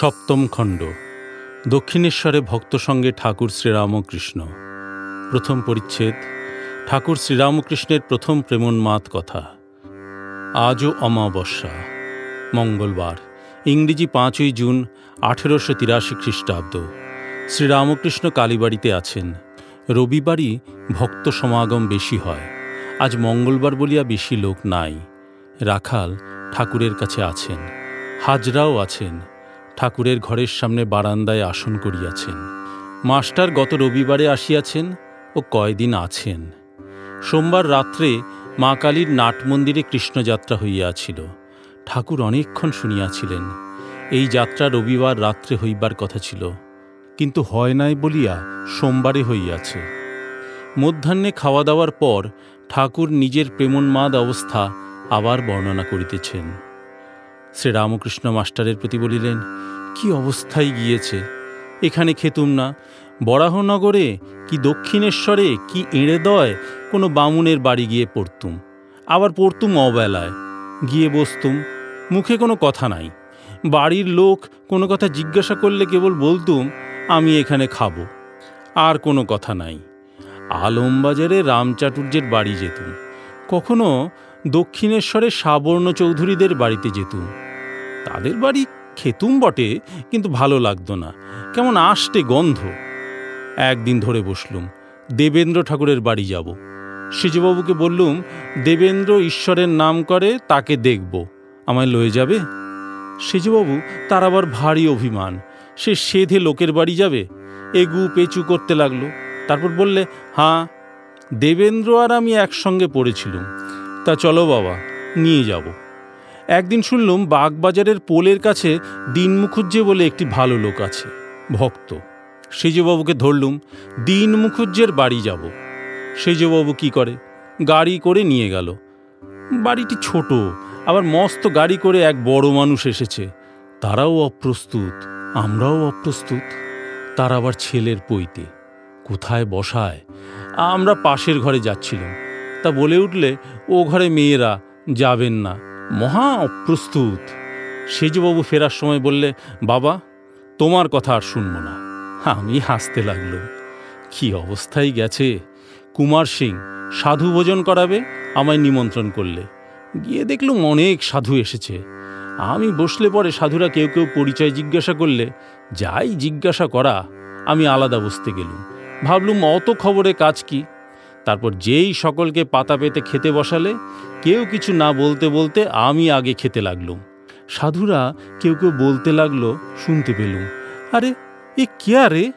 সপ্তম খণ্ড। দক্ষিণেশ্বরে ভক্ত সঙ্গে ঠাকুর শ্রীরামকৃষ্ণ। প্রথম পরিচ্ছেদ, ঠাকুর শ্রীরামকৃষ্ণের প্রথম প্রেমোন্মাদ কথা। আজও অমাবস্যা, মঙ্গলবার, ইংরেজি পাঁচই জুন, আঠেরোশো তিরাশি খ্রিস্টাব্দ। শ্রীরামকৃষ্ণ কালীবাড়িতে আছেন। রবিবারই ভক্ত সমাগম বেশি হয়। আজ মঙ্গলবার বলিয়া বেশি লোক নাই। রাখাল ঠাকুরের কাছে আছেন। হাজরাও আছেন। ঠাকুরের ঘরের সামনে বারান্দায় আসন করিয়াছেন। মাস্টার গত রবিবারে আসিয়াছেন ও কয়দিন আছেন। সোমবার রাত্রে মা কালীর নাটমন্দিরে কৃষ্ণযাত্রা হইয়াছিল। ঠাকুর অনেকক্ষণ শুনিয়াছিলেন। এই যাত্রা রবিবার রাত্রে হইবার কথা ছিল। কিন্তু হয় নাই বলিয়া সোমবারে হইয়াছে। মধ্যাহ্নে খাওয়া দাওয়ার পর ঠাকুর নিজের প্রেমোন্মাদ অবস্থা আবার বর্ণনা করিতেছেন। শ্রীরামকৃষ্ণ মাস্টারের প্রতি বলিলেন, কি অবস্থায় গিয়েছে? এখানে খেতুম না। বরাহনগরে কি দক্ষিণেশ্বরে কি এঁড়েদয় কোনো বামুনের বাড়ি গিয়ে পড়তুম। আবার পড়তুম অবেলায়। গিয়ে বসতুম। মুখে কোনো কথা নাই। বাড়ির লোক কোনো কথা জিজ্ঞাসা করলে কেবল বলতুম, আমি এখানে খাব। আর কোনো কথা নাই। আলমবাজারে রামচাটুর্যের বাড়ি যেতুম। কখনো দক্ষিণেশ্বরে সাবর্ণ চৌধুরীদের বাড়িতে যেতুম। তাদের বাড়ি খেতুম বটে, কিন্তু ভালো লাগতো না। কেমন আষ্টে গন্ধ। একদিন ধরে বসলুম, দেবেন্দ্র ঠাকুরের বাড়ি যাব। সেজবাবুকে বললুম, দেবেন্দ্র ঈশ্বরের নাম করে তাকে দেখব। আমায় লয়ে যাবে? সেজবাবু, তার আবার ভারী অভিমান। সে সেধে লোকের বাড়ি যাবে। এগু পেঁচু করতে লাগল। তারপর বললে হাঁ দেবেন্দ্র আর আমি একসঙ্গে পড়েছিলুম। তা চলো বাবা, নিয়ে যাব। একদিন শুনলুম বাগবাজারের পোলের কাছে দিন মুখুজ্জে বলে একটি ভালো লোক আছে, ভক্ত। সেজবাবুকে ধরলুম, দিন মুখুজ্জের বাড়ি যাব। সেজবাবু কি করে? গাড়ি করে নিয়ে গেল। বাড়িটি ছোট, আবার মস্ত গাড়ি করে এক বড় মানুষ এসেছে। তারাও অপ্রস্তুত, আমরাও অপ্রস্তুত। তার আবার ছেলের পইতে কোথায় বসায়? আমরা পাশের ঘরে যাচ্ছিলাম। তা বলে উঠলে, ও ঘরে মেয়েরা যাবেন না মহা অপ্রস্তুত সেজবাবু ফেরার সময় বললে, বাবা, তোমার কথা আর শুনব না। আমি হাসতে লাগল। কি অবস্থায় গেছে? কুমার সিং সাধু ভোজন করাবে, আমায় নিমন্ত্রণ করলে। গিয়ে দেখলুম অনেক সাধু এসেছে। আমি বসলে পরে সাধুরা কেউ কেউ পরিচয় জিজ্ঞাসা করলে, যাই জিজ্ঞাসা করা, আমি আলাদা বসতে গেলুম। ভাবলুম অত খবরে কাজ কি? তারপর যেই সকলকে পাতা পেতে খেতে বসালে, কেউ কিছু না বলতে বলতে আমি আগে খেতে লাগলুম। সাধুরা কেউ কেউ বলতে লাগল, শুনতে পেলুম। আরে, এ কে আরে?